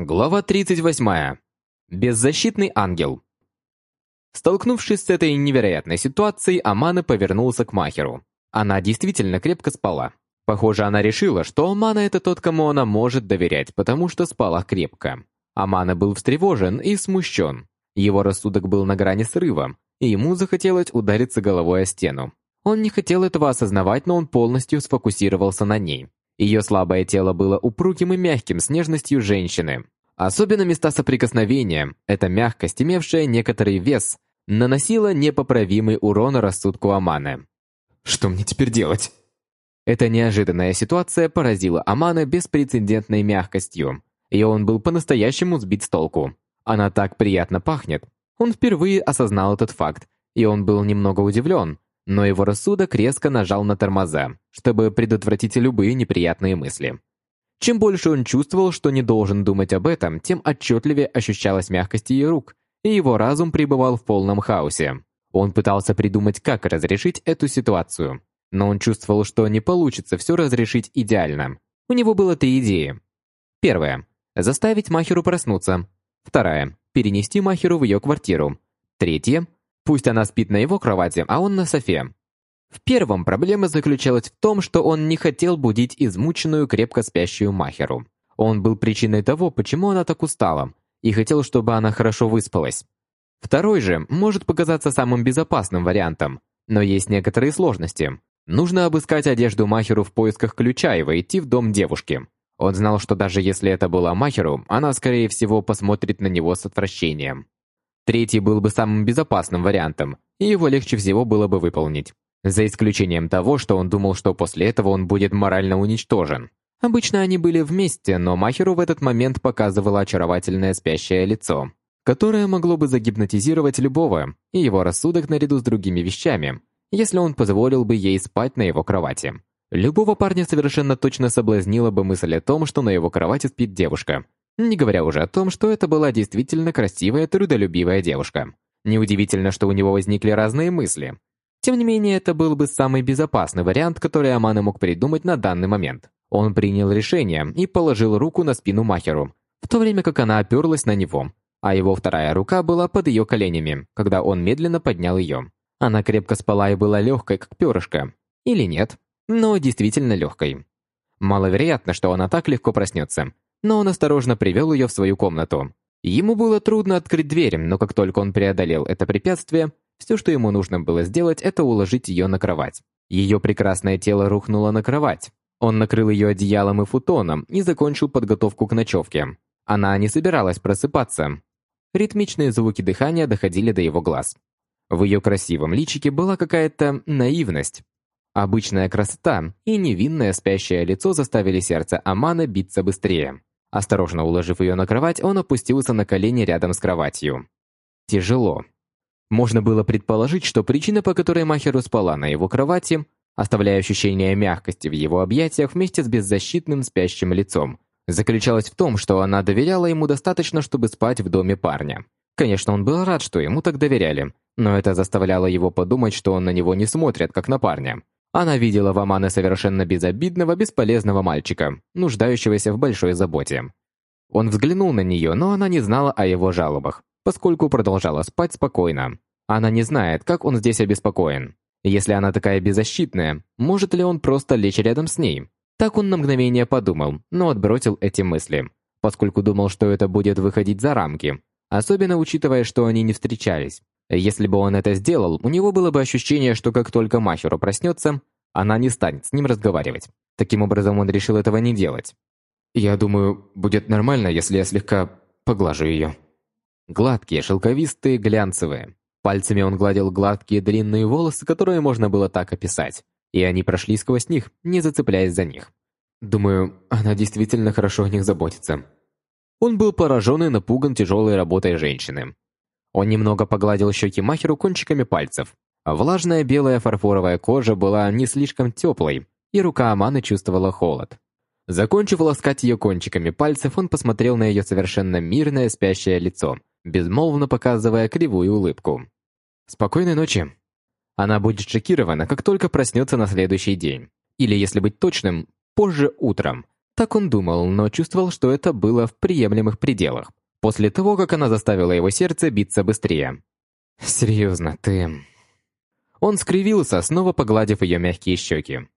Глава 38. Беззащитный ангел. Столкнувшись с этой невероятной ситуацией, Амана повернулся к Махеру. Она действительно крепко спала. Похоже, она решила, что Амана это тот, кому она может доверять, потому что спала крепко. Амана был встревожен и смущен. Его рассудок был на грани срыва, и ему захотелось удариться головой о стену. Он не хотел этого осознавать, но он полностью сфокусировался на ней. Ее слабое тело было упругим и мягким с нежностью женщины. Особенно места соприкосновения, эта мягкость, имевшая некоторый вес, наносила непоправимый урон рассудку Аманы. Что мне теперь делать? Эта неожиданная ситуация поразила Амана беспрецедентной мягкостью, и он был по-настоящему сбит с толку. Она так приятно пахнет. Он впервые осознал этот факт, и он был немного удивлен, но его рассудок резко нажал на тормоза, чтобы предотвратить любые неприятные мысли. Чем больше он чувствовал, что не должен думать об этом, тем отчетливее ощущалась мягкость ее рук, и его разум пребывал в полном хаосе. Он пытался придумать, как разрешить эту ситуацию, но он чувствовал, что не получится все разрешить идеально. У него было три идеи. Первая – заставить Махеру проснуться. Вторая – перенести Махеру в ее квартиру. Третья Пусть она спит на его кровати, а он на софе. В первом проблема заключалась в том, что он не хотел будить измученную, крепко спящую Махеру. Он был причиной того, почему она так устала, и хотел, чтобы она хорошо выспалась. Второй же может показаться самым безопасным вариантом, но есть некоторые сложности. Нужно обыскать одежду Махеру в поисках ключа и войти в дом девушки. Он знал, что даже если это была Махеру, она, скорее всего, посмотрит на него с отвращением. Третий был бы самым безопасным вариантом, и его легче всего было бы выполнить. За исключением того, что он думал, что после этого он будет морально уничтожен. Обычно они были вместе, но Махеру в этот момент показывало очаровательное спящее лицо, которое могло бы загипнотизировать любого, и его рассудок наряду с другими вещами, если он позволил бы ей спать на его кровати. Любого парня совершенно точно соблазнила бы мысль о том, что на его кровати спит девушка, не говоря уже о том, что это была действительно красивая, трудолюбивая девушка. Неудивительно, что у него возникли разные мысли. Тем не менее, это был бы самый безопасный вариант, который Амана мог придумать на данный момент. Он принял решение и положил руку на спину Махеру, в то время как она оперлась на него, а его вторая рука была под ее коленями, когда он медленно поднял ее. Она крепко спала и была легкой, как перышко. Или нет, но действительно легкой. Маловероятно, что она так легко проснется, но он осторожно привел ее в свою комнату. Ему было трудно открыть дверь, но как только он преодолел это препятствие, все, что ему нужно было сделать, это уложить ее на кровать. Ее прекрасное тело рухнуло на кровать. Он накрыл ее одеялом и футоном и закончил подготовку к ночевке. Она не собиралась просыпаться. Ритмичные звуки дыхания доходили до его глаз. В ее красивом личике была какая-то наивность. Обычная красота и невинное спящее лицо заставили сердце Амана биться быстрее. Осторожно уложив ее на кровать, он опустился на колени рядом с кроватью. Тяжело. Можно было предположить, что причина, по которой Махеру спала на его кровати, оставляя ощущение мягкости в его объятиях вместе с беззащитным спящим лицом, заключалась в том, что она доверяла ему достаточно, чтобы спать в доме парня. Конечно, он был рад, что ему так доверяли, но это заставляло его подумать, что он на него не смотрит, как на парня. Она видела в Амане совершенно безобидного, бесполезного мальчика, нуждающегося в большой заботе. Он взглянул на нее, но она не знала о его жалобах, поскольку продолжала спать спокойно. Она не знает, как он здесь обеспокоен. Если она такая беззащитная, может ли он просто лечь рядом с ней? Так он на мгновение подумал, но отбросил эти мысли, поскольку думал, что это будет выходить за рамки, особенно учитывая, что они не встречались. Если бы он это сделал, у него было бы ощущение, что как только Махеру проснется, она не станет с ним разговаривать. Таким образом, он решил этого не делать. «Я думаю, будет нормально, если я слегка поглажу ее». Гладкие, шелковистые, глянцевые. Пальцами он гладил гладкие длинные волосы, которые можно было так описать. И они прошли сквозь них, не зацепляясь за них. Думаю, она действительно хорошо о них заботится. Он был поражен и напуган тяжелой работой женщины. Он немного погладил щеки Махеру кончиками пальцев. Влажная белая фарфоровая кожа была не слишком теплой, и рука Аманы чувствовала холод. Закончив ласкать ее кончиками пальцев, он посмотрел на ее совершенно мирное спящее лицо, безмолвно показывая кривую улыбку. «Спокойной ночи». Она будет шокирована, как только проснется на следующий день. Или, если быть точным, позже утром, Так он думал, но чувствовал, что это было в приемлемых пределах, после того, как она заставила его сердце биться быстрее. «Серьезно, ты...» Он скривился, снова погладив ее мягкие щеки.